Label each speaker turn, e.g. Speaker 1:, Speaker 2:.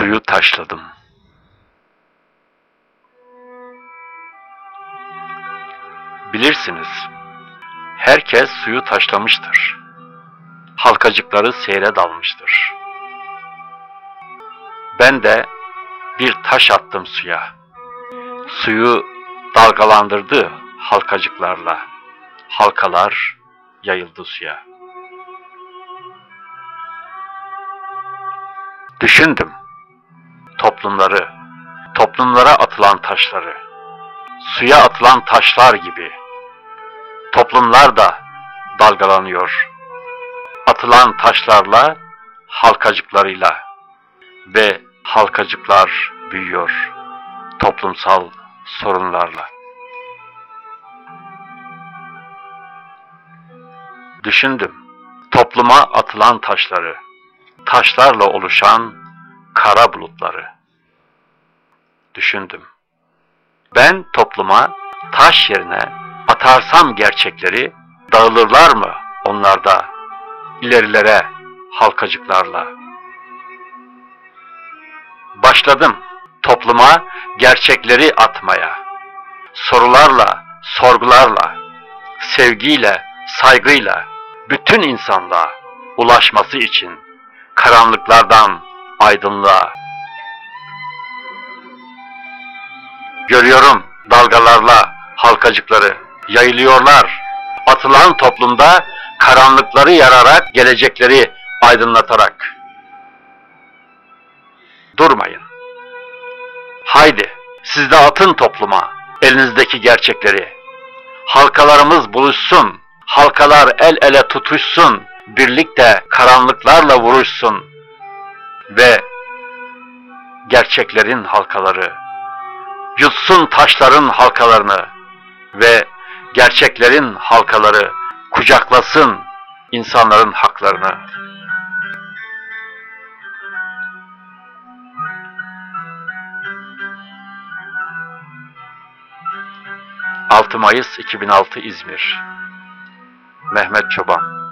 Speaker 1: Suyu taşladım. Bilirsiniz, herkes suyu taşlamıştır. Halkacıkları seyre dalmıştır. Ben de bir taş attım suya. Suyu dalgalandırdı halkacıklarla. Halkalar yayıldı suya. Düşündüm toplumları, toplumlara atılan taşları, suya atılan taşlar gibi. Toplumlar da dalgalanıyor. Atılan taşlarla, halkacıklarıyla ve halkacıklar büyüyor toplumsal sorunlarla. Düşündüm. Topluma atılan taşları, taşlarla oluşan kara bulutları. Düşündüm. Ben topluma taş yerine atarsam gerçekleri dağılırlar mı onlarda ilerilere halkacıklarla? Başladım topluma gerçekleri atmaya. Sorularla, sorgularla, sevgiyle, saygıyla bütün insanlığa ulaşması için karanlıklardan aydınlığa. Görüyorum dalgalarla halkacıkları yayılıyorlar. Atılan toplumda karanlıkları yararak gelecekleri aydınlatarak. Durmayın. Haydi siz de atın topluma elinizdeki gerçekleri. Halkalarımız buluşsun, halkalar el ele tutuşsun, birlikte karanlıklarla vuruşsun ve gerçeklerin halkaları yutsun taşların halkalarını ve gerçeklerin halkaları kucaklasın insanların haklarını. ...6 Mayıs 2006 İzmir Mehmet Çoban